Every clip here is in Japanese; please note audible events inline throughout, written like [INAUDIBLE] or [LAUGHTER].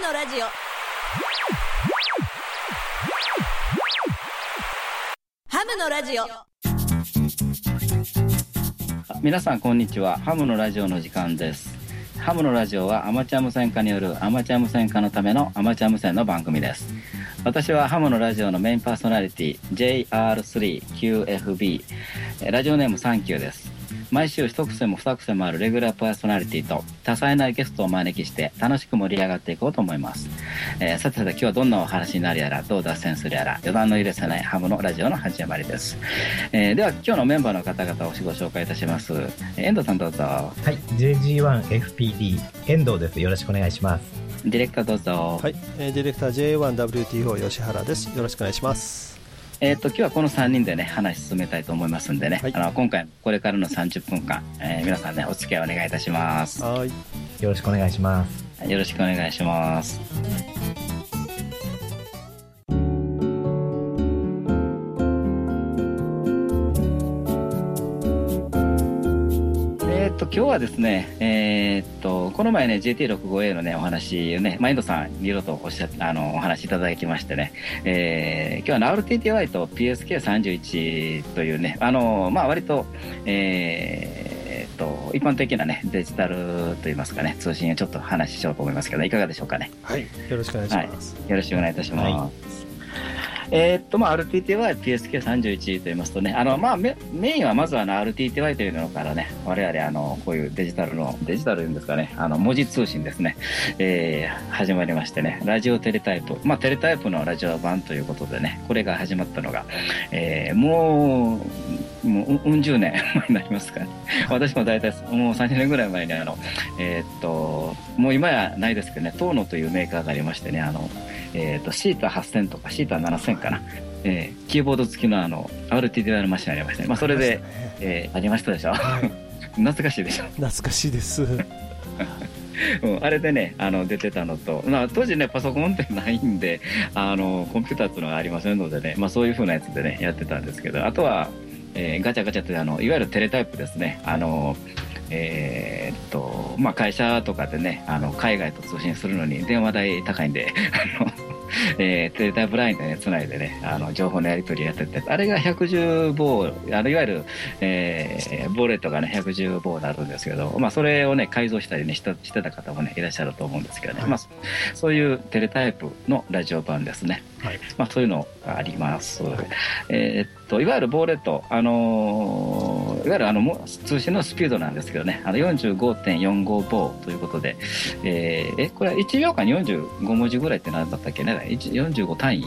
のラジオ。ハムのラジオ。皆さんこんにちは。ハムのラジオの時間です。ハムのラジオはアマチュア無線化によるアマチュア無線化のためのアマチュア無線の番組です。私はハムのラジオのメインパーソナリティ JR3QFB ラジオネームサンキューです。毎週一癖も二癖もあるレギュラーパーソナリティと多彩なゲストをお招きして楽しく盛り上がっていこうと思います、えーさてさて今日はどんなお話になるやらどう脱線するやら予断の許せないハムのラジオの始まりです、えーでは今日のメンバーの方々をご紹介いたしますえー遠藤さんどうぞはい、JG1FPD 遠藤です。よろしくお願いします。ディレクターどうぞ、はい、えーディレクター J1WTO 吉原です。よろしくお願いします。えっ、と今日はこの3人でね話進めたいと思いますんでね、はい。あの今回これからの30分間、えー皆さんねお付き合いお願いいたします。はい、よろしくお願いします。よろしくお願いします今日はですね、えーっとこの前ね JT65A のねお話をね、マインドさんいろいろとおっしゃあのお話いただきましてね、えー今日は RTTY と PSK31 というねあのまあ割とえーと一般的なねデジタルといいますかね通信をちょっと話ししようと思いますけどいかがでしょうかね？はい、よろしくお願いします。よろしくお願いいたします。えーっと、まあ、RTTY、PSK31 と言いますとね、あの、まあ、メメインはまずはあの RTTY というのからね、我々、あの、こういうデジタルの、デジタルいうんですかね、あの、文字通信ですね、えー始まりましてね、ラジオテレタイプ、まあ、テレタイプのラジオ版ということでね、これが始まったのが、えーもう、もう、うん十年前 [LAUGHS] になりますかね。私も大体、もう30年ぐらい前に、あの、えーっと、もう今やないですけどね、トーノというメーカーがありましてね、あの、えー、とシータ8000とかシータ7000かな、えーキーボード付きのあの RTDI のマシンありましたね、まあ、それで、えーありましたでしょ。はい、[LAUGHS] 懐かしいでしょ、懐かしいです。[LAUGHS] うん、あれでねあの出てたのと、まあ、当時ねパソコンってないんであのコンピューターっていうのがありませんのでね、まあ、そういう風なやつでねやってたんですけどあとは、えーガチャガチャってあのいわゆるテレタイプですね。あのえーっとまあ、会社とかでねあの海外と通信するのに電話代高いんで [LAUGHS] あの、[LAUGHS] えーテレタイプラインでねつないでねあの情報のやり取りやっててあれが110棒あのいわゆる、えーボーレットがね110棒になるんですけど、まあ、それをね改造したりねしたしてた方もねいらっしゃると思うんですけどね、はい。まあ、そそういうテレタイプのラジオ版ですね、はい、まあ、そういうのがあります。えーっといわゆるボーレット、あのーいわゆるあのも通信のスピードなんですけどね、あの45.45ボーということで、えーえこれは1秒間に45文字ぐらいって何だったっけね、1 45単位、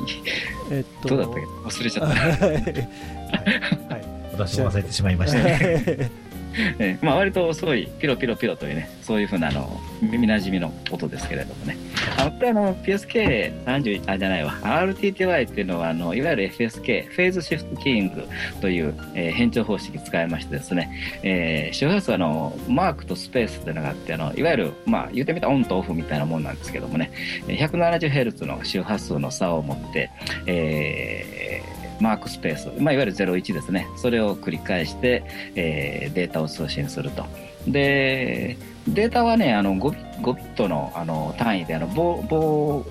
えっと、どうだったっけ、忘れちゃった。はい、私も忘れてしまいました。[LAUGHS] えーまあ、割と遅い、ピロピロピロというね、そういうふうなあの耳なじみの音ですけれどもね。あのこれあの PSK30、あ、じゃないわ、RTTY っていうのはあの、いわゆる FSK、フェーズシフトキーングという、えー変調方式使いましてですね、えー周波数はあのマークとスペースというのがあってあの、いわゆる、まあ、言ってみたらオンとオフみたいなもんなんですけどもね、170Hz の周波数の差を持って、えーマークスペース、まあ、いわゆる01ですね、それを繰り返して、えーデータを通信すると。で、データはね、あの 5, ビ5ビットのあの単位であの棒棒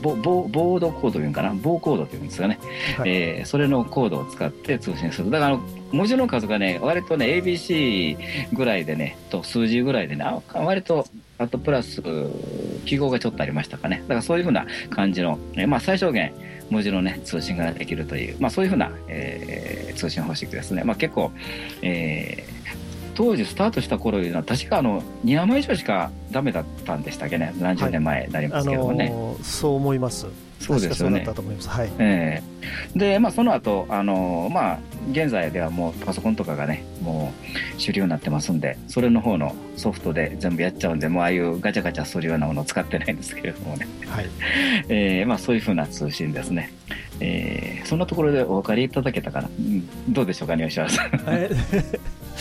ボボボードコードというのかな、ボーコードというんですかね、はいえーそれのコードを使って通信する。だから文字の数がね、割とね、ABC ぐらいでね、と数字ぐらいでね、あ割と、あとプラス、記号がちょっとありましたかね。だからそういうふうな感じの、えーまあ最小限、文字のね、通信ができるという、まあそういうふうな、えー通信方式ですね。まあ結構、えー当時スタートした頃いうのは確かあの2山以上しかダメだったんでしたっけね。何十年前になりまあすけどもね、のーそう思います。そうですよね。ええ。で、まあ、その後、あのまあ現在ではもうパソコンとかがねもう主流になってますんでそれの方のソフトで全部やっちゃうんでもうああいうガチャガチャするようなものを使ってないんですけれどもね、はい。[LAUGHS] えーまあ、そういうふうな通信ですね、えーそんなところでお分かりいただけたかな、うん。どうでしょうかね吉原さん。え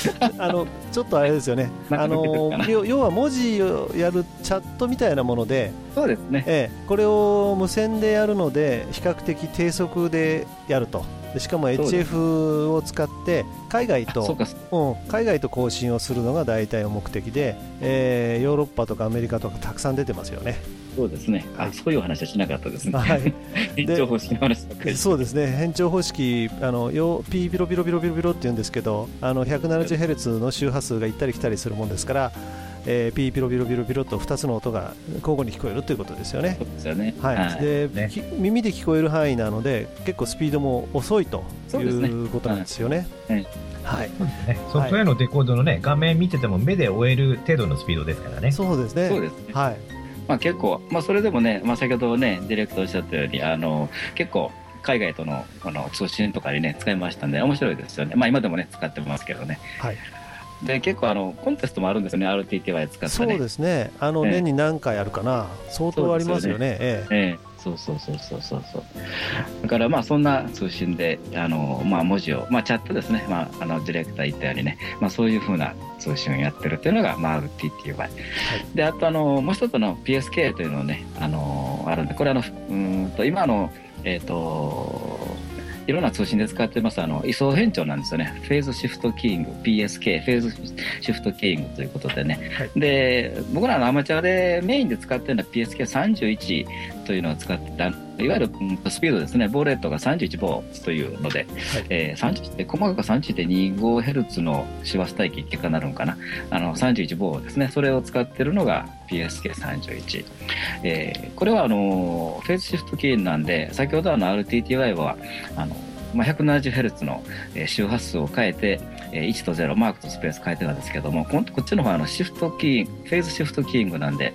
[LAUGHS] あのちょっとあれですよね、あの要要は文字をやるチャットみたいなもので、そうですね。ええこれを無線でやるので、比較的低速でやると、でしかも HF を使って海外とそうか、うん、海外と交信をするのが大体の目的で、えーヨーロッパとかアメリカとかたくさん出てますよね。そうですね。あ、はいそういう話はしなかったですね。はい、延長 [LAUGHS] 方式の話そうですね変調方式あのよ P ビロビロビロビロビロって言うんですけどあの 170Hz の周波数が行ったり来たりするもんですから、えー、P ビロビロビロビロと2つの音が交互に聞こえるということですよね。よね。はいで耳で聞こえる範囲なので結構スピードも遅いということなんですよね。はいはい、そうですね。ソフトウェアのデコードのね、画面見てても目で追える程度のスピードですからね。そうですね。そうですね。はい、まあ結構、まあそれでもね、まあ先ほどね、ディレクターおっしゃったように、あの、結構、海外とのあの通信とかにね、使いましたんで、面白いですよね。まあ今でもね、使ってますけどね。はい、で、結構あの、コンテストもあるんですよね、RTTY 使ったそうね。ですね。あのええ年に何回あるかな、相当ありますよね。ええええ、そうそうそうそうそうそう。だからまあそんな通信で、あの、まあ文字を、まあチャットですね、まああのディレクター言ったようにね、まあそういうふうな通信をやってるっていうのが、まあ RTTY。で、あとあの、もう一つの PSK というのをね、あの、あるんで、これあの、うーんと、今あの、えっ、と、いろんな通信で使ってます、あの、位相変調なんですよね。フェーズシフトキーイング、PSK、フェーズシフトキーイングということでね。はいで、僕らのアマチュアでメインで使ってるのは PSK31 というのを使ってた、いわゆるうんスピードですね、ボーレートが31ボーというので、えー、31って、細かく31.25ヘルツの周波数帯域結果になるのかな。あの、31ボーですね。それを使ってるのが PSK31。えーこれはあの、フェーズシフトキーなんで、先ほどあの RTTY は、あの、まあ、170Hz のえー周波数を変えて、えー1と0、マークとスペース変えてたんですけども、こっちの方はあのシフトキー、フェーズシフトキーイングなんで、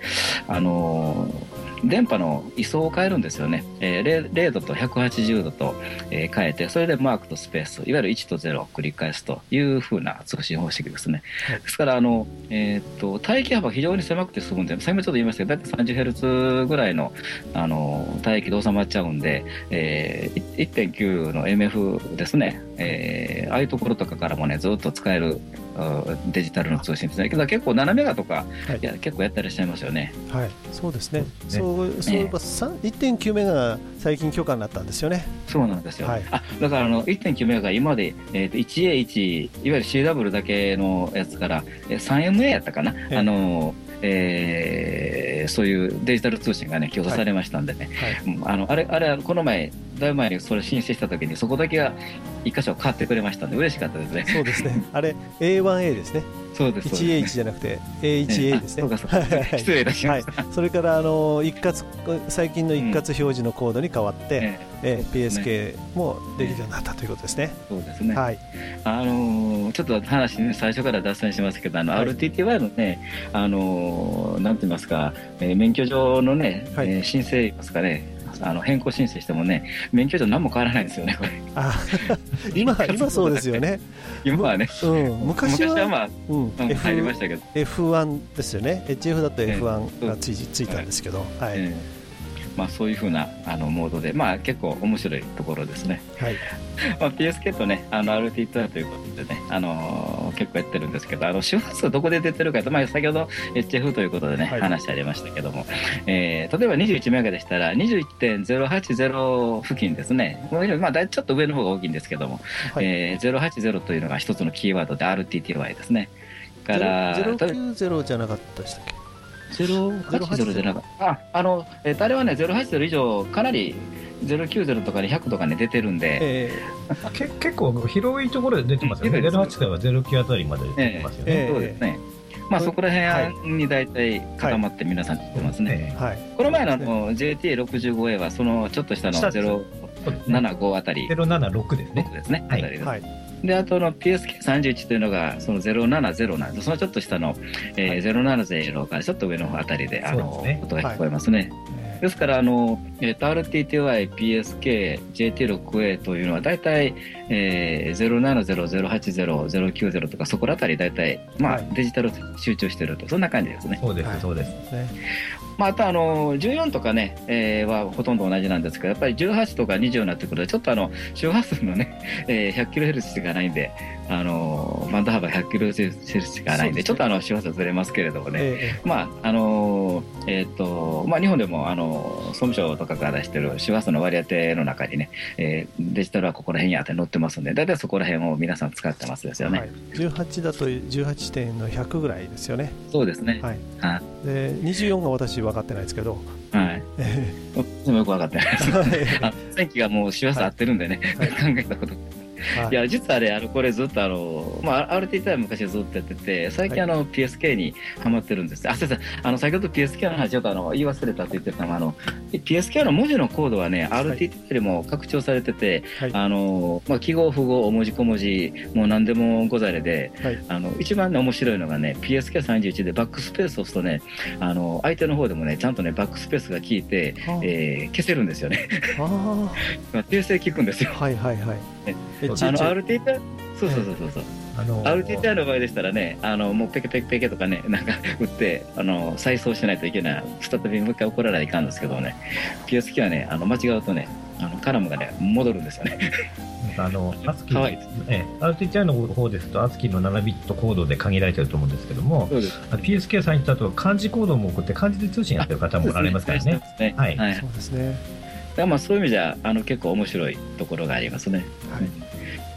あのー電波の位相を変えるんですよね。えー 0, 0度と180度と、えー変えて、それでマークとスペース、いわゆる1と0を繰り返すという風な通信方式ですね。はいですから、あの、えーっと、帯域幅非常に狭くて済むんで、先ほどちょっと言いましたけど、だいたい 30Hz ぐらいの、あの、帯域で収まっちゃうんで、えー、い1.9の MF ですね、えーああいうところとかからもね、ずっと使えるあデジタルの通信ですね。けど結構7メガとか、はいいや結構やったりしちゃいますよね。はい、そうですね。ねそう、そういえば、さん1.9メガが最近許可になったんですよね。そうなんですよ。はいあだからあの1.9メガが今まで、えー、と 1A1、いわゆる CW だけのやつから、えー 3MA やったかな、ええあのえーそういうデジタル通信がね、強化されましたんでね、はい、うんあのあれ、あれ、この前、だいぶ前にそれ申請したときに、そこだけが一箇所買ってくれましたんで、嬉しかったですね。そうですね。あれ、A1A ですね。そうです。そうです 1A1 じゃなくて A1A ですね。あそうかそうか失礼いたしました。はい、それからあの一括最近の一括表示のコードに変わって、うですね PSK もできるようになったということですね。えそうですね。はい、あのーちょっと話ね、最初から脱線しますけど、あの、はい RTTY のね、あのーなんて言いますか、えー免許証のね、はいえー申請言いますかね、あの、変更申請してもね、免許証何も変わらないんですよね、これ。あ今 [LAUGHS] 今そうですよね。今はね、うん、昔は昔はまあ、うん。うん入り F ましたけど、F1 ですよね。HF だとええ F1 がつい,、ついたんですけど、はい、えーまあそういうふうなあのモードで、まあ結構面白いところですね。はい、[LAUGHS] まあ、PSK とね、あの RT2 ということでね、あのー結構やってるんですけど、あの周波数どこで出てるかと、まあ、先ほど HF ということでね、はい。話ありましたけども、えー例えば21メガでしたら、21.080付近ですね、まあ、ちょっと上の方が大きいんですけども、はい。えー080というのが一つのキーワードで RTTY ですね。から、ゼロ090じゃなかったでしたっけ？080じゃなかった。あ、あの、えー、あれはね、080以上、かなり090とかで100とかね、出てるんで、えけ [LAUGHS] 結構広いところで出てますよね。うん08からは09あたりまで出てますよね。ええそうですね。まあそこらはい辺に大体固まって皆さん知ってますね。えはい、この前のあの JT65A はそのちょっと下の下です075そうですね。あたり076ですね。ですね。はいあたりですはい、で、あとの PSK31 というのがその070なんです。そのちょっと下の、えー070からちょっと上の方あたりで、あの、音が聞こえますね。えですから、あの、えっ、と、RTTY、PSK、JT6A というのは大体、えー、070-080-090とかそこら辺り大体、まあ、はいデジタル集中してるとそんな感じですね。そうです、はいそうです。ねまあ、あとあの14とかね、えーはほとんど同じなんですけどやっぱり18とか20になってくるとちょっとあの周波数のね、えー、100kHz しかないんであのバンド幅 100kHz しかないんでちょっとあの周波数ずれますけれどもね、えまああのえっ、とまあ、日本でもあの総務省とかから出してる周波数の割り当ての中にね、えーデジタルはここら辺やって載ってますんで大体そこら辺を皆さん使ってますですよね、えはい、18だと18点の100ぐらいですよね。そうですね。はい、はで24が私分かってないですけど、い、はい、え私もよく分かってないです。天気がもう周波数合ってるんでね、はい。考えたことはいいや、実はね、あの、これずっとあの、まあ、RTT は昔ずっとやってて、最近あの、PSK にハマってるんです。あ、すいません。あの、先ほど PSK の話ちょっとあの、言い忘れたと言ってたのは、あの、PSK の文字のコードはね、RTT よりも拡張されてて、はいあの、まあ、記号、符号、文字、小文字、もう何でもござれで、はいあの、一番ね、面白いのがね、PSK31 でバックスペースを押すとね、あの、相手の方でもね、ちゃんとね、バックスペースが効いて、あえー消せるんですよね。あ [LAUGHS] まあ訂正効くんですよ。ーはいはいはいあの、RTT そうそうそうそうそう。あの RTTI の場合でしたらね、あのもうペケペケペケとかね、[LAUGHS] なんか打って、あの再送しないといけない、再びもう一回怒らないといかんですけどね、PSK はね、あの間違うとね、あのカラムがね、戻るんですよね。あの、アスキー可愛いです。ええ、RTTI の方ですと、アスキーの7ビットコードで限られてると思うんですけども。PSK さんにだと漢字コードも送って漢字で通信やってる方もおられますからね。ね。はいはい。そうですね。らまあそういう意味じゃ、あの結構面白いところがありますね。はい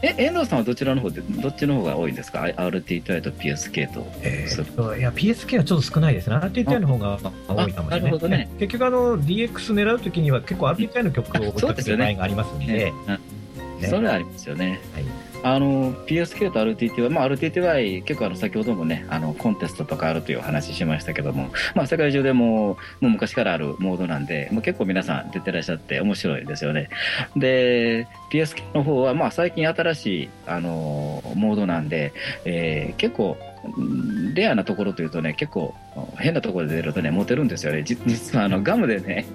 え、遠藤さんはどちらの方で、どっちの方が多いんですか ?RTTI と PSK と。えーいや、PSK はちょっと少ないですね。RTTI の方が多いかもしれない。あなるほどね結局、あの、DX 狙うときには結構 RTTI の曲を置いとく場合がありますんで、ねうんねそれはありますよね。はいあの PSK と RTTY、まあ、RTTY 結構あの先ほどもねあのコンテストとかあるというお話しましたけども、まあ、世界中でももう昔からあるモードなんで、もう結構皆さん出てらっしゃって面白いですよね。で PSK の方はまあ最近新しいあのモードなんで、えー結構うんレアなところというとね結構変なところで出るとねモテるんですよね。じ実はあのガムでね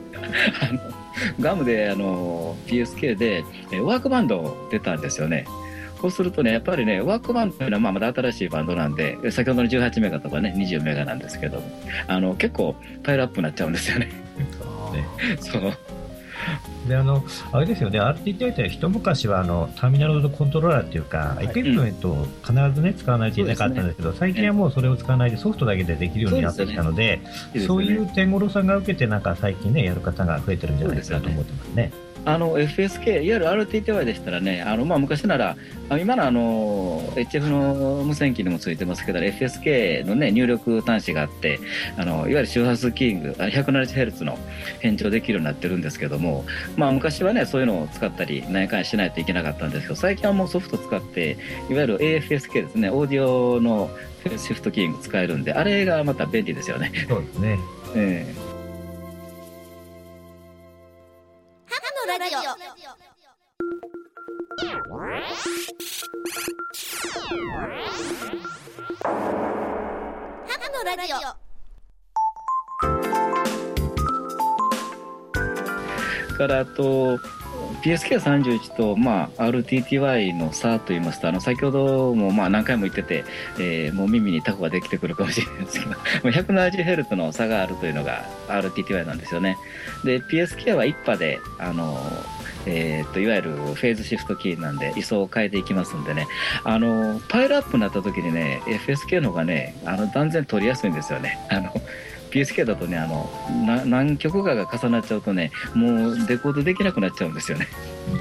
あのガムであの PSK でえーワークバンド出たんですよねそうするとねやっぱりねワークバンドというのはまあまだ新しいバンドなんで先ほどの18メガとかね20メガなんですけどあの結構パイルアップになっちゃうんですよね。ね [LAUGHS] そう。で、あの、あれですよね、RTTI って一昔はあのターミナルコントローラーっていうか、い。エクイプメントを必ずね、使わないといけなかったんですけど、最近はもうそれを使わないでソフトだけでできるようになってきたので、いいですよね。そういう点五郎さんが受けて、なんか最近ね、やる方が増えてるんじゃないかなと思ってますね。あの FSK、いわゆる RTTY でしたらね、あのまあ、昔なら、あ今のあの HF の無線機にもついてますけど、FSK の、ね、入力端子があって、あのいわゆる周波数キング、あ 170Hz の変調できるようになってるんですけども、まあ、昔はね、そういうのを使ったり、何やかんやしないといけなかったんですけど、最近はもうソフト使って、いわゆる AFSK ですね、オーディオのシフトキング使えるんで、あれがまた便利ですよね。そうですね。[LAUGHS] ええラジオ。ハムのラジオ。からと PSK31 と、まあ、RTTY の差といいますとあの先ほどもまあ何回も言ってて、えーもう耳にタコができてくるかもしれないですけど [LAUGHS] 170Hz の差があるというのが RTTY なんですよね。で PSK は1波であのえー、といわゆるフェーズシフトキーなんで位相を変えていきますんでね。あのパイルアップになった時にね FSK の方がねあの断然取りやすいんですよね。あの PSK だとねあのな何曲かが重なっちゃうとねもうデコードできなくなっちゃうんですよね。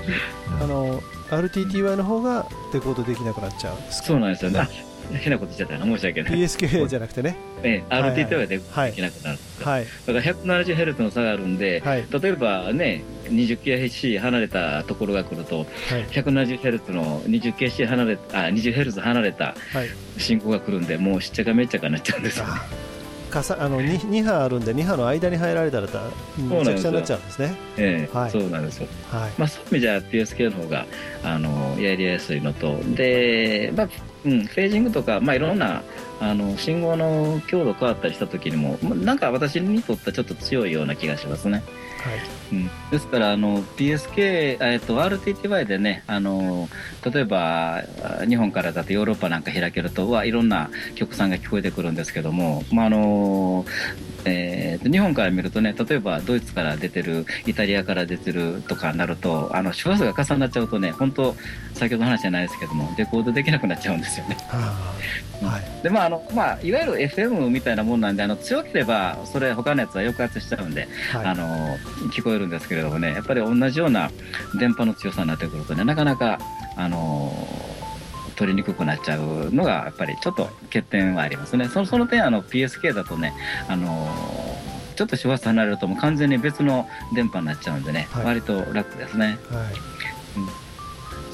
[LAUGHS] あの RTTY の方がデコードできなくなっちゃうんですか？そうなんですよね。あ変なこと言っちゃったな。申し訳ない、PSK じゃなくてね。ええ、はできなくなるはい。だから 170Hz の差があるんで、はい。例えばね 20kHz 離れたところが来るとはい。170Hz の 20kHz 離れあ 20Hz 離れたはい。進行が来るんでもうしっちゃかめっちゃかになっちゃうんですよね。あかさあの 2, 2波あるんで2波の間に入られたらためちゃくちゃになっちゃうんですね。ええはい。そうなんですよ。はい。まあ、そういう意味じゃ PSK の方があのやりやすいのと。で、まあうん、フェージングとか、まあ、いろんなあの信号の強度変わったりした時にもまあなんか私にとってはちょっと強いような気がしますね。うん、ですからあの PSK、えっと、RTTY でねあの例えばあ日本からだとヨーロッパなんか開けるとわいろんな曲さんが聞こえてくるんですけども、まああのえーと日本から見るとね例えばドイツから出てるイタリアから出てるとかになるとあの周波数が重なっちゃうとね本当先ほどの話じゃないですけどもレコードできなくなっちゃうんですよね。はい。でまああのまあ、いわゆる FM みたいなもんなんであの強ければそれ他のやつは抑圧しちゃうんで、はい。あの聞こえるんですけれどもねやっぱり同じような電波の強さになってくるとねなかなかあの取りにくくなっちゃうのがやっぱりちょっと欠点はありますね。そのその点あの PSK だとねあのちょっと周波数離れるともう完全に別の電波になっちゃうんでね、はい。割と楽ですね。はい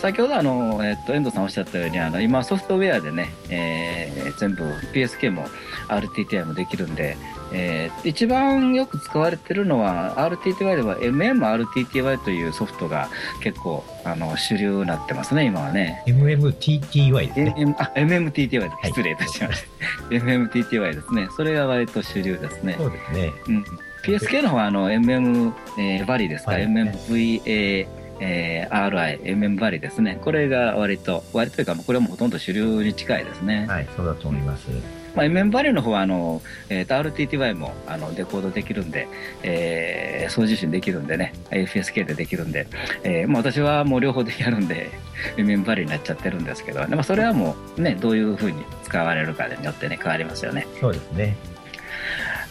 先ほどあの、えっと、遠藤さんおっしゃったようにあの今ソフトウェアでね、えー全部 PSK も RTTI もできるんで、えー一番よく使われてるのは RTTY では MMRTTY というソフトが結構あの主流になってますね今はね。MMTTY ですね。MM あ MMTTY 失礼いたしました、[LAUGHS] MMTTY ですね。それが割と主流ですね。そうですね。うん、PSK の方はあの MM、えーバリですか、はい。MMVA、えー RI、MM バリですね。これが割と、割というか、これはもうほとんど主流に近いですね。はい、そうだと思います。まあ、MM バリの方はあの、えーと RTTY もあのデコードできるんで、えー送受信できるんでね、AFSK でできるんで、えーまあ、私はもう両方でやるんで、MM バリになっちゃってるんですけど、まあ、それはもうね、どういうふうに使われるかによってね、変わりますよね。そうですね。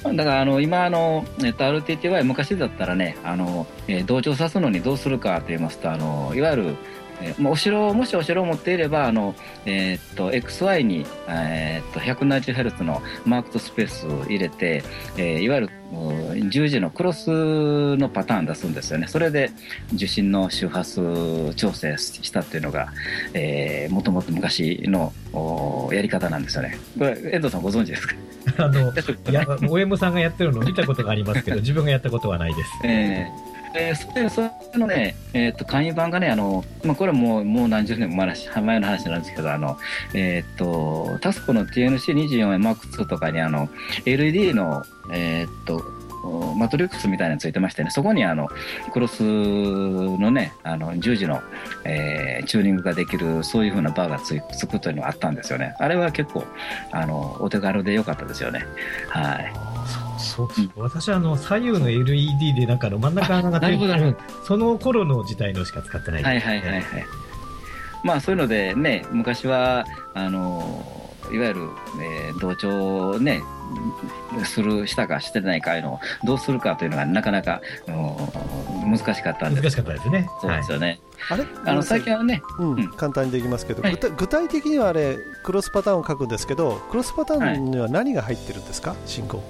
だからあの今あの、えっと、RTTY 昔だったらねあの、えー同調さすのにどうするかと言いますとあのいわゆるえーまあお城もしお城を持っていればあの、えーっと XY に、えーっと 170Hz のマークとスペースを入れて、えーいわゆるうん十字のクロスのパターン出すんですよね。それで受信の周波数調整したっていうのが、えー、もともと昔のおやり方なんですよね。これ遠藤さんご存知ですか？あの、[LAUGHS] OM さんがやってるのを見たことがありますけど、自分がやったことはないです。えええーそれそれのね、えー、と簡易版がね、あのまあ、これはもうもう何十年も前の前の話なんですけど、あのえっ、とタスコの TNC24M2 とかにあの LED の、えっ、とマトリックスみたいなのついてましてね、そこにあのクロスのね、あの十字の、えーチューニングができる、そういう風なバーがつつくというのがあったんですよね。あれは結構あのお手軽で良かったですよね。はい。そう私はあの左右の LED でなんかあの真ん中がなる。ほどなるほその頃の時代のしか使ってない。はいはいはいはい。まあそういうのでね、昔は、あの、いわゆる、えー同調をね、する、したかしてないかいうのをどうするかというのがなかなか、うん難しかったんです。難しかったですね。そうですよね。あれ？あの、最近はね、うんうん。簡単にできますけど、はい。具体具体的にはあれクロスパターンを書くんですけどクロスパターンには何が入ってるんですか？進行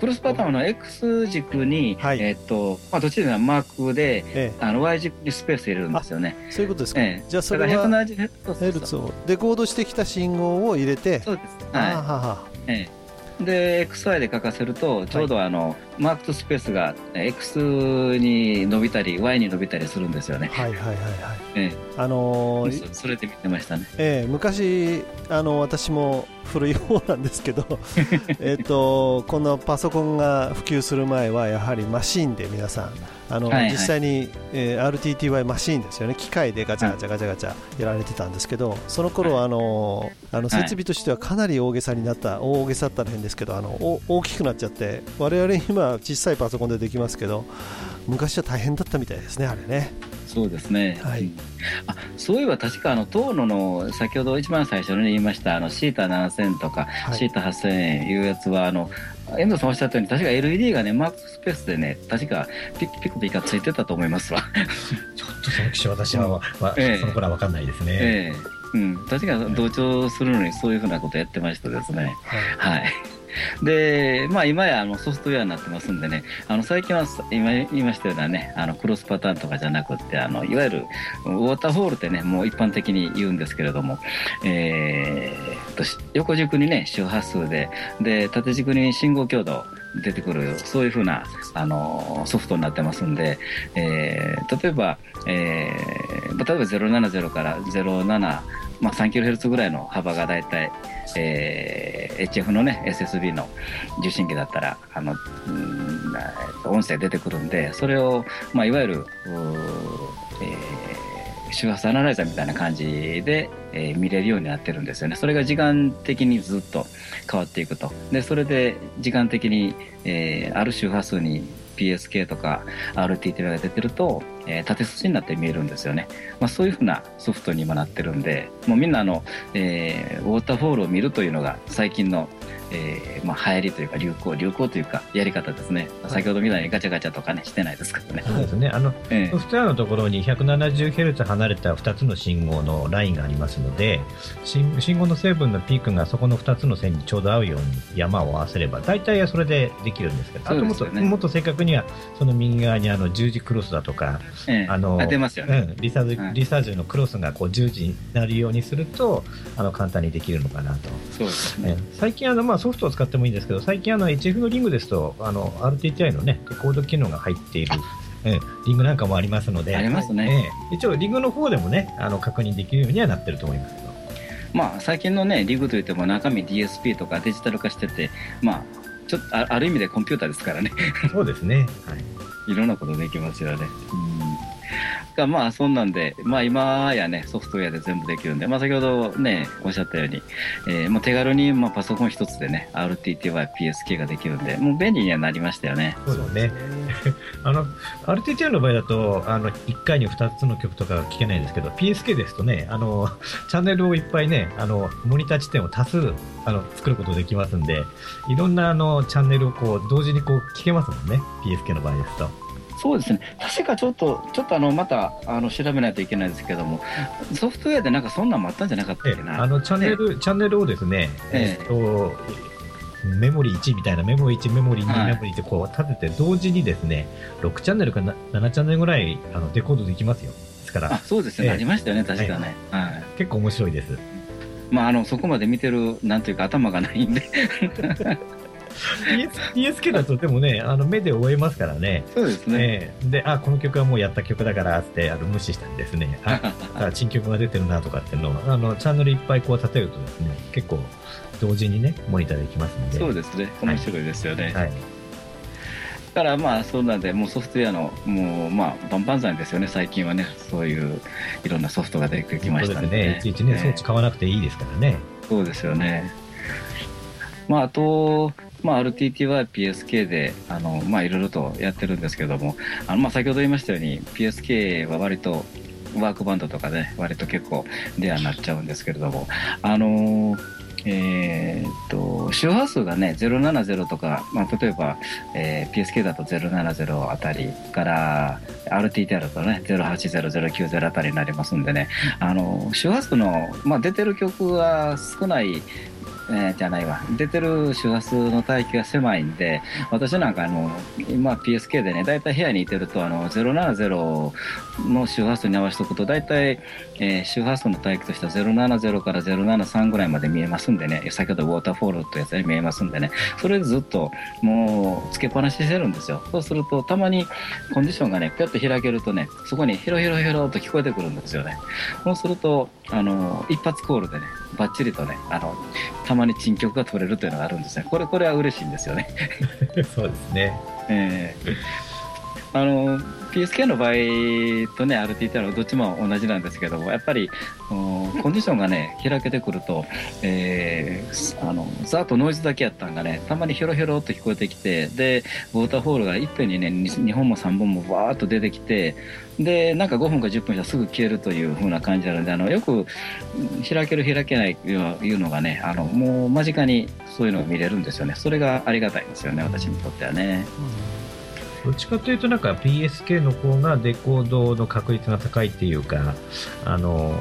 クロスパターンの X 軸に、はい。えーっと、まあどっちでもマークで、えあの Y 軸にスペース入れるんですよね。えそういうことですか、ええ。じゃあそれは170そうそうヘルツを。デコードしてきた信号を入れて。そうです。はい。ははええで XY で書かせるとちょうどあの、マークとスペースがえ X に伸びたり Y に伸びたりするんですよね。はいはいはいはいえあのえーそそれで見てましたね。ええ昔あの私も古い方なんですけど [LAUGHS] えっとこのパソコンが普及する前はやはりマシンで皆さんあの、はいはい。実際に、えー RTTY マシンですよね。機械でガチャガチャガチャガチャやられてたんですけどその頃はあのあのはい。設備としてはかなり大げさになった大げさだったら変ですけどあのお大きくなっちゃって我々今小さいパソコンでできますけど昔は大変だったみたいですねあれねそうですね。はいうんあそういえば確かあの東野の先ほど一番最初に言いましたあのシータ7000とか、はいシータ8000円いうやつはあの遠藤さんおっしゃったように確か LED がねマークスペースでね確かピクピクピカついてたと思いますわ。ちょっとその機種私は、わええその頃は分かんないですね。ええうん、確か同調するのにそういうふうなことやってましたですね。はいはい。で、まあ今やあのソフトウェアになってますんでね、あの最近は今言いましたようなね、あのクロスパターンとかじゃなくって、あのいわゆるウォーターホールってね、もう一般的に言うんですけれども、えー、と横軸にね、周波数で、で、縦軸に信号強度出てくる、そういうふうなあのソフトになってますんで、えー例えば、えー例えば070から07まあ、3kHz ぐらいの幅がだいたい、えー HF のね SSB の受信機だったらあの、うんえーと音声出てくるんでそれを、まあ、いわゆるえー周波数アナライザーみたいな感じで、えー見れるようになってるんですよね。それが時間的にずっと変わっていくと。でそれで時間的に、えーある周波数に PSK とか RTT が出てると、えー縦筋になって見えるんですよね、まあ、そういうふうなソフトに今なってるんでもうみんなあの、えーウォーターフォールを見るというのが最近の、えーまあ、流行りというか流行流行というかやり方ですね、先ほどみたいにガチャガチャとかねしてないですからね、そうですね。あの、えソフトウェアのところに 170Hz 離れた2つの信号のラインがありますので、信信号の成分のピークがそこの2つの線にちょうど合うように山を合わせれば、大体それでできるんですけど、あともっと、もっと正確には、その右側にあの十字クロスだとか、えええあの出ますよね、うん、リサージはい。リサージのクロスがこう十字になるようにすると、あの簡単にできるのかなと。そうですね。ね最近あの、まあ、ソフトを使ってもいいんですけど、最近あの HF のリングですと、あの RTTI の、ね、レコード機能が入っている、ええリングなんかもありますので、ありますねええ一応、リングの方でもね、あの確認できるようにはなってると思いますけど。まあ、最近のね、リグといっても中身 DSP とかデジタル化してて、まあ、ちょっとあある意味でコンピューターですからね、そうですね。はい。[LAUGHS] いろんなことできますよね。うんがまあ、そんなんで、まあ、今やね、ソフトウェアで全部できるんで、まあ、先ほどね、おっしゃったように、えーまあ、手軽に、まあ、パソコン一つでね、RTTY、PSK ができるんで、もう便利にはなりましたよね。そうね。[LAUGHS] あの、RTTI の場合だと、あの、1回に2つの曲とか聞けないんですけど、PSK ですとね、あの、チャンネルをいっぱいね、あの、モニター地点を多数、あの、作ることできますんで、いろんな、あの、チャンネルをこう、同時にこう、聞けますもんね、PSK の場合ですと。そうですね。確かちょっと、ちょっとあの、また、あの、調べないといけないですけども、ソフトウェアでなんかそんなんもあったんじゃなかったっえけな。あのチャンネル、チャンネルをですね、えええっと、メモリー1みたいな、メモリー1、メモリー2、はいメモリーってこう立てて、同時にですね、6チャンネルかな7チャンネルぐらいあのデコードできますよ。ですかあら、、そうですね。ええありましたよね、確かね。はい。結構面白いです。まあ、あの、そこまで見てる、なんていうか、頭がないんで。PS PSK だとでもね、あの目で追えますからね。そうですね。ええで、あ、この曲はもうやった曲だからってあの無視したりですね、あ、[LAUGHS] あ新曲が出てるなとかっていうのを、あの、チャンネルいっぱいこう立てるとですね、結構同時にね、モニターできますんで。そうですね。面白いですよね。はい。だからまあ、そうなんで、もうソフトウェアの、もう、まあ、万々歳ですよね、最近はね。そういう、いろんなソフトが出てきましたんで、そうですね。いちいちね、装置買わなくていいですからね。そうですよね。まあ、あと、まあ、RTTY、PSK で、あの、まあ、いろいろとやってるんですけども、あの、まあ、先ほど言いましたように、PSK は割と、ワークバンドとかで、割と結構レアになっちゃうんですけれども、あのえーっと、周波数がね、070とか、まあ、例えば、えー PSK だと070あたりから、RTT だとね、080、090あたりになりますんでね、あの、周波数の、まあ、出てる曲が少ない、えーじゃないわ。出てる周波数の帯域が狭いんで、私なんかあの、今 PSK でね、だいたい部屋にいてると、あの、070の周波数に合わせておくと、だいたい、えー周波数の帯域としては070から073ぐらいまで見えますんでね、先ほどウォーターフォールってやつに見えますんでね、それでずっともうつけっぱなししてるんですよ。そうすると、たまにコンディションがね、ぴょっと開けるとね、そこにヒロヒロヒロと聞こえてくるんですよね。そうすると、あの、一発コールでね、バッチリとね、あの、たまに珍曲が取れるというのがあるんですね。これ、これは嬉しいんですよね。[LAUGHS] そうですね。えーあの PSK の場合とね RTT はどっちも同じなんですけどもやっぱりコンディションがね開けてくると、えーあのざっとノイズだけやったんがねたまにヒョロヒョロっと聞こえてきてでウォーターフォールがいっぺんにね 2, 本も3本もわーっと出てきてでなんか5分か10分じゃすぐ消えるという風な感じなのであのよく開ける開けないいうのがねあのもう間近にそういうのが見れるんですよねそれがありがたいんですよね私にとってはね。どっちかというと、なんか PSK の方がデコードの確率が高いっていうか、あの、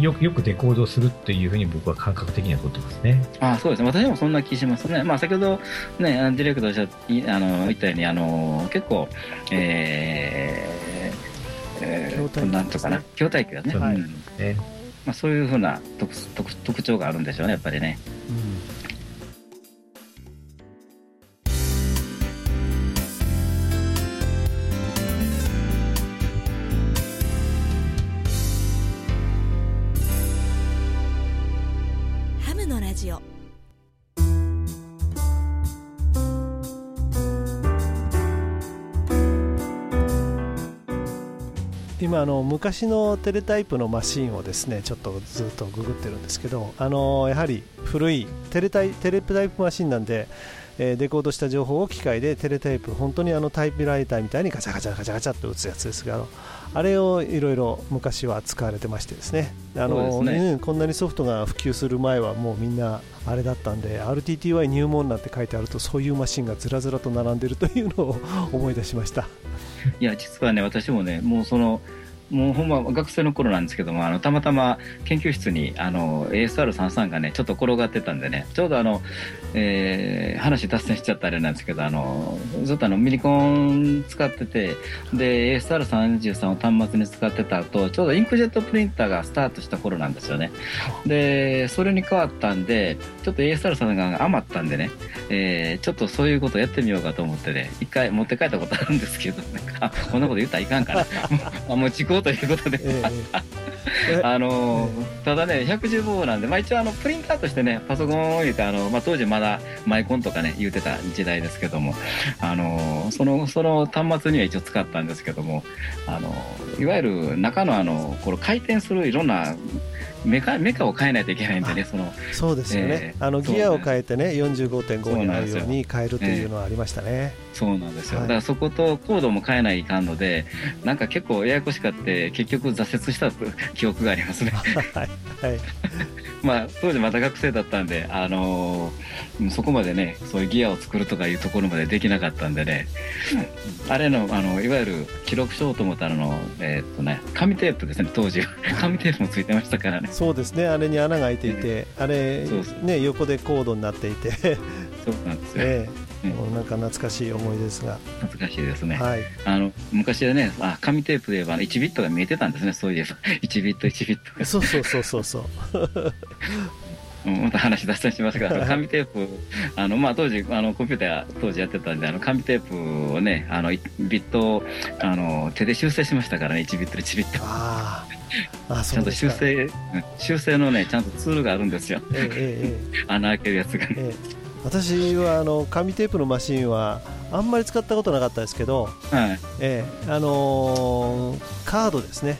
よくよくデコードするっていうふうに僕は感覚的には取ってますね。あそうですね、私もそんな気しますね、まあ、先ほど、ね、あのディレクターおっしゃいあの言ったように、あの結構、えーえーなんとかな、筐体機がね、そううん。ねまあ、そういうふうな特特特徴があるんでしょうね、やっぱりね。のの昔のテレタイプのマシンをですねちょっとずっとググってるんですけどあのやはり古いテレタイテレタイプマシンなんで、えーデコードした情報を機械でテレタイプ本当にあのタイプライターみたいにガチャガチャガチャガチャって打つやつですがあれをいろいろ昔は使われてましてですね。あのね。うんこんなにソフトが普及する前はもうみんなあれだったんで RTTY 入門なんて書いてあるとそういうマシンがずらずらと並んでるというのを思い出しました。いや、実はね、私もね、もうその、もうほんま学生の頃なんですけども、あの、たまたま研究室に、あの、ASR33 がね、ちょっと転がってたんでね、ちょうどあの、えー話脱線しちゃったあれなんですけど、あの、ずっとあの、ミニコン使ってて、で、ASR33 を端末に使ってた後、ちょうどインクジェットプリンターがスタートした頃なんですよね。で、それに変わったんで、ちょっと ASR が余ったんでね、えーちょっとそういうことやってみようかと思ってね、一回持って帰ったことあるんですけどね、あ、こんなこと言ったらいかんかな。[LAUGHS] あもう時効ということで、あのーただね、115なんで、まあ一応あの、プリンターとしてね、パソコンを入れて、あの、まあ当時まだマイコンとかね、言うてた時代ですけども、あのーその、その端末には一応使ったんですけども、あのーいわゆる中のあの、この回転するいろんなメカ、メカを変えないといけないんでね、その、そうですよね、ええあのギアを変えてね45.5そうになるように変えるというのはありましたね、そうなんですよ。はい。だからそことコードも変えないかんので、なんか結構ややこしかって、結局挫折した [LAUGHS] 記憶がありますね。[LAUGHS] はい。はい。[LAUGHS] まあ、当時まだ学生だったんで、あのーそこまでね、そういうギアを作るとかいうところまでできなかったんでね、あれの、あの、いわゆる記録しようと思ったらの、えーっとね、紙テープですね、当時は。紙テープもついてましたからね。そうですね。あれに穴が開いていて、あれそうそうね横でコードになっていて、そうなんですよ。ええうなんか懐かしい思いですが、懐かしいですね。はい、あの、昔はね、あ紙テープで言えば1ビットが見えてたんですね、そういえば。[LAUGHS] 1ビット、1ビット。そうそうそうそうそううん、また話脱線しますが、紙テープ、あの、まあ、当時、あの、コンピューター当時やってたんで、あの、紙テープをね、あの、いビットを、あの、手で修正しましたからね、1ビット、1ビット。あーあちゃんとそうですか修正、うん修正のね、ちゃんとツールがあるんですよ。えええええ [LAUGHS] 穴開けるやつがね。えええ私はあの紙テープのマシンはあんまり使ったことなかったですけど、はい。ええあのーカードですね。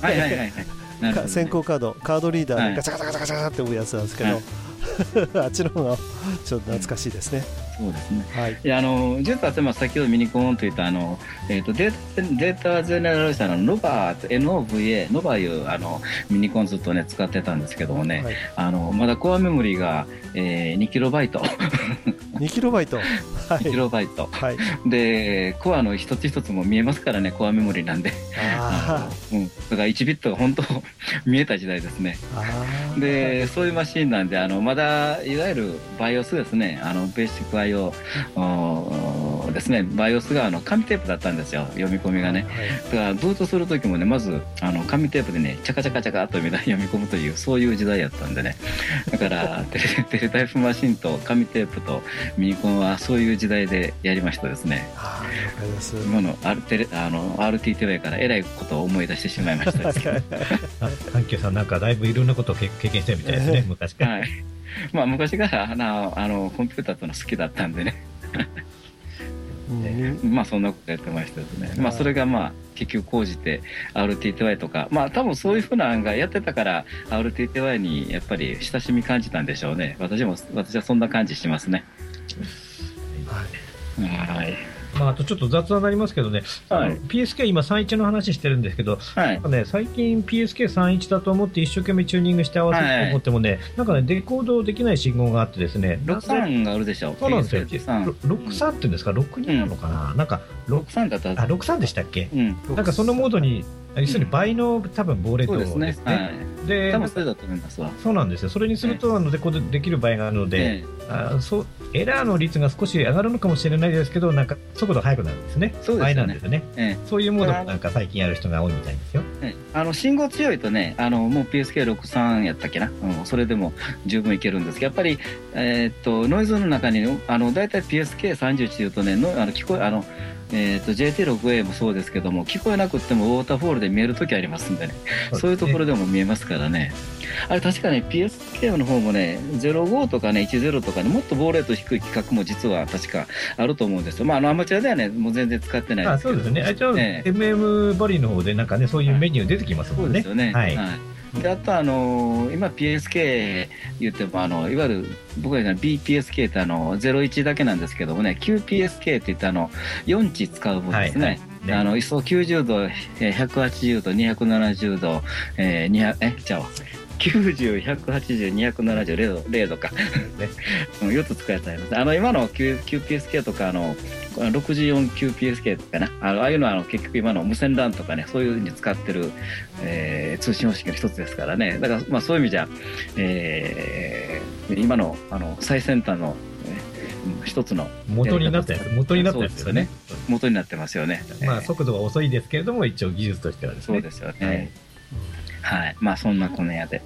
はいはいはいはい。なるほどね。か先行カード。カードリーダーはい。でガチャガチャガチャガチャって追うやつなんですけど、[LAUGHS] あっちの方がちょっと懐かしいですね、そうですね。はい。あの、実は、まあ、先ほどミニコンといった、あの、えっ、と、データ、データゼネラル社のノバー、NOVA、ノバーいう、あの、ミニコンずっとね、使ってたんですけどもね、はい、あの、まだコアメモリーが、えー、2キロバイト、2キロバイト [LAUGHS] は2キい、ロバイト。はい、で、コアの一つ一つも見えますからね、コアメモリーなんで。あのうん。だから1ビットが本当 [LAUGHS] 見えた時代ですね。で、そういうマシンなんで、あの、まだ、いわゆる BIOS ですね、あの、ベーシック IO ですね、BIOS があの、紙テープだったんですよ、読み込みがね。はいだから、ブートするときもね、まず、あの、紙テープでね、チャカチャカチャカっと [LAUGHS] 読み込むという、そういう時代やったんでね。だから、[LAUGHS] テレテレタイプマシンと紙テープとミニコンはそういう時代でやりましたですね。今の R テレあの RTTY からえらいことを思い出してしまいましたですけど。あ関係さんなんかだいぶいろんなことを経経験してるみたいですね、昔から。はい。まあ昔からあのあのコンピューターっていうの好きだったんでね、うんまあそんなことやってましたですね。まあそれがまあ結局講じて RTTY とか、まあ多分そういうふうな案がやってたから RTTY にやっぱり親しみ感じたんでしょうね。私も、私はそんな感じしますね。はいはい。まあ、あとちょっと雑談になりますけどね、はい PSK 今31の話してるんですけど、はいね、最近 PSK31 だと思って一生懸命チューニングして合わせようと思ってもね、なんかね、デコードできない信号があってですね、63があるでしょ。そうなんですよ。63。63っていうんですか、62なのかな、なんか、ろ63だったらあ、63でしたっけ？うん。なんかそのモードに、要するに倍の多分ボーレートそうですね。ですね。はい。で多分それだと思いますわ。そうなんですよ。それにすると、あのデコードできる場合があるので、えあそうエラーの率が少し上がるのかもしれないですけど、なんか速度速くなるんですね。そうですよね倍なんですよね。ええそういうモードもなんか最近やる人が多いみたいですよ。えあの信号強いとね、あのもう PSK63 やったっけな、うん、それでも十分いけるんですけど、やっぱり、えーっとノイズの中に、あの大体 PSK31 でいうとね、のあの聞こえあのえー、と JT6A もそうですけども、聞こえなくってもウォーターフォールで見えるときありますんでね、そういうところで。でも見えますからね、あれ、確かに PSK の方もね、05とかね、10とかね、もっとボーレート低い企画も実は確かあると思うんですよ。まあ、あの、アマチュアではね、もう全然使ってないあですけど。そうですね。一応、ええ MM バリの方でなんかね、そういうメニュー出てきますもね。そうんですよね。はい。であとあの今 PSK 言ってもあのいわゆる僕が言うのは BPSK ってあの01だけなんですけどもね QPSK って言ってあの4値使う分ですね、はいねあの ISO90 度えー180度270度、えー、200えちゃうわ90、180、270、0度 ,0 度か、うん [LAUGHS] 4つ使えたります。あの今の Q- QPSK とかあの64 QPSK かなあのああいうのはあの結局今の無線 LAN とかねそういうふうに使ってる、えー通信方式の一つですからねだからまあそういう意味じゃ、えー今のあの最先端の、えー一つの元になったやつ、元になったやつですよね。元になってますよね。まあ、えー速度は遅いですけれども、一応技術としてはですね。そうですよね。はい。まあ、そんなこのやで。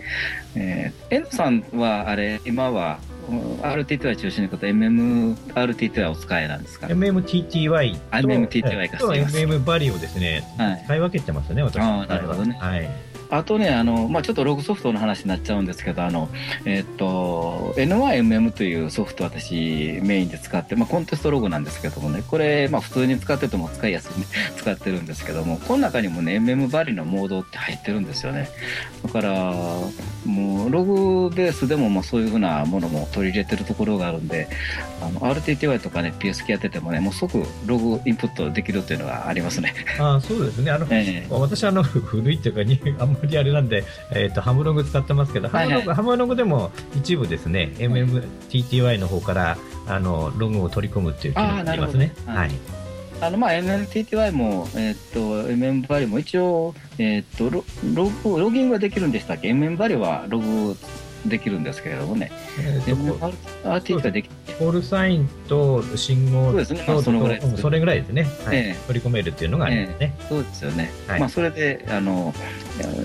えー、遠藤さんは、あれ、今は、うん RTTY 中心のこと MMRTTY お使いなんですか？MMTTY と MMTTY かとすいません MM バリをですね、はい。使い分けてますね、私。あーなるほどね。はい。あとね、あの、まあ、ちょっとログソフトの話になっちゃうんですけど、あの、えっと、NYMM というソフト私メインで使って、まあ、コンテストログなんですけどもね、これ、まあ、普通に使ってても使いやすいね、[LAUGHS] 使ってるんですけども、この中にもね、MM バリのモードって入ってるんですよね。だから、もう、ログベースでも、まあ、そういうふうなものも取り入れてるところがあるんで、あの、RTTY とかね、PSK やっててもね、もう即ログインプットできるっていうのがありますね。あーそうですね。あの、[LAUGHS] ええ私あの [LAUGHS] 古いっていうかにあんまりあれなんで、えっとハムログ使ってますけど、はいはいハムログハムログでも一部ですね MMTTY の方からあのログを取り込むっていう機能がありますね。あーなるほどはい。あのまあ MMTTY も、えーっと MM バリも一応、えーっとロログロギングはできるんでしたっけ ?MM バリはログできるんですけれどもね。えっとこ MRT ができコールサインと信号そうですねとまあそのぐらいそれぐらいですね。はいええ取り込めるっていうのがありますね。そうですよね。はいまあそれで、あの、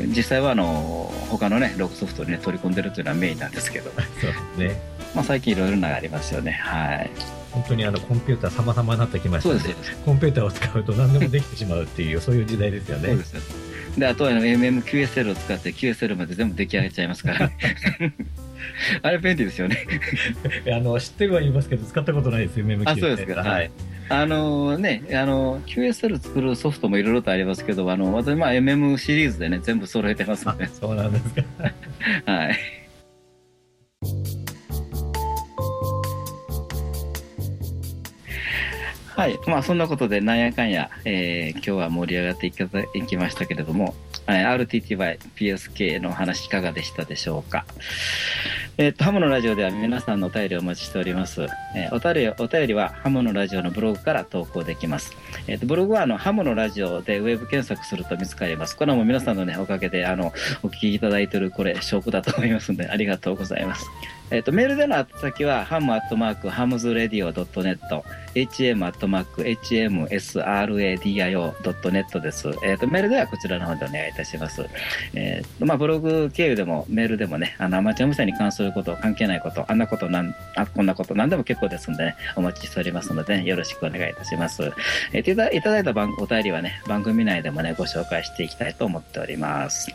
実際はあの、他のね、ログソフトにね、取り込んでるというのはメインなんですけど、[LAUGHS] そうですね。まあ最近いろいろなありますよね。はい。本当にあのコンピューター様々になってきましたので。コンピューターを使うと何でもできてしまうっていう、そういう時代ですよねそうで。す。で、あとは MMQSL を使って QSL まで全部出来上げちゃいますから、[LAUGHS] あれ便利ですよね。あの知ってるは言いますけど、使ったことないです、MMQ あ、そうですか。ははいい。。あのね、あの、QSL 作るソフトもいろいろとありますけど、あの、私、まあ、MM シリーズでね、全部揃えてますので、そうなんですか。[LAUGHS] はい。はい。まあ、そんなことで、なんやかんや、えー今日は盛り上がっていきいきましたけれども、はい RTTY、PSK の話いかがでしたでしょうか。えっ、と、ハムのラジオでは皆さんのお便りをお待ちしております。えーお便り、お便りはハムのラジオのブログから投稿できます。えっ、と、ブログはあの、ハムのラジオでウェブ検索すると見つかります。これはもう皆さんのね、おかげで、あの、お聞きいただいている、これ、証拠だと思いますので、ありがとうございます。えっ、と、メールでの宛先は、ハムアットマーク、ハムズレディオ .net、hm アットマーク、hmsradio.net です。えっ、と、メールではこちらの方でお願いいたします。えっ、と、まあ、ブログ経由でも、メールでもね、あの、アマチュア無線に関すること、関係ないこと、あんなこと、なん、あ、こんなこと、なんでも結構ですんでね、お待ちしておりますので、よろしくお願いいたします。えーいたいただいた番お便りはね、番組内でもね、ご紹介していきたいと思っております。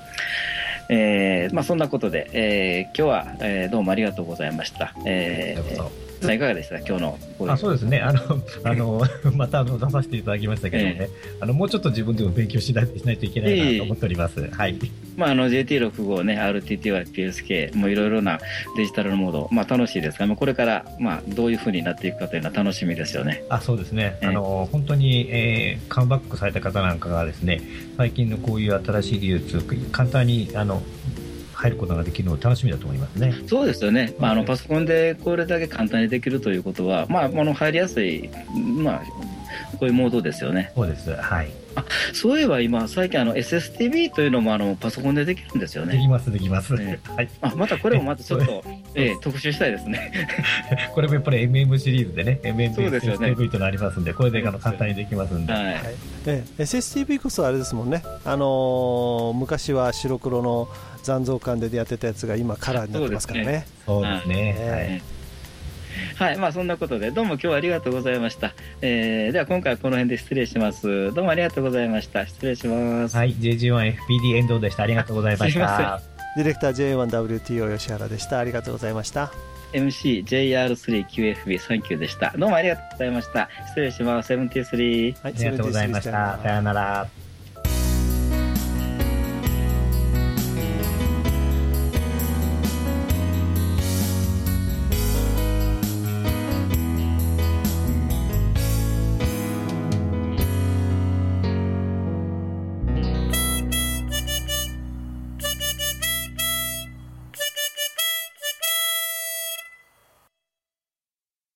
えーまあそんなことで、えー今日は、えーどうもありがとうございました。えーそうさあいかがでした？今日のあそうですね、あの、[LAUGHS] あの [LAUGHS] またあの出させていただきましたけどね、あのもうちょっと自分でも勉強しないしないといけないなと思っております。はい。まあ、あの JT65 ね、RTTY、PSK、もういろいろなデジタルのモード、まあ楽しいですが、まあこれから、まあどういう風になっていくかというのは楽しみですよね。あそうですね、ええ。あの本当に、えーカムバックされた方なんかがですね最近のこういう新しい技術簡単にあの入ることができるの楽しみだと思いますね。そうですよね。まあ、あの、はいパソコンでこれだけ簡単にできるということは、まあ、あの、入りやすい、まあ、こういうモードですよね。そうです。はい。そういえば今、最近あの、SSTV というのもあの、パソコンでできるんですよね。できます、できます。えはい。あ、またこれもまたちょっと、ええ、特集したいですね。[LAUGHS] これもやっぱり MM シリーズでね、MM そうですよね SSTV となりますんで、これであの簡単にできますんで。はい。ええ SSTV こそあれですもんね、あのー昔は白黒の残像感でやってたやつが今カラーになってますからねそうですね。ははい [LAUGHS] はい、まあそんなことで、どうも今日はありがとうございました。えー、では今回はこの辺で失礼します。どうもありがとうございました。失礼します。はい、JG1FPD 遠藤でした。ありがとうございました。ディレクター J1WTO 吉原でした。ありがとうございました。MCJR3QFB39 でした。どうもありがとうございました。失礼します。73。はい、ありがとうございました。さようなら。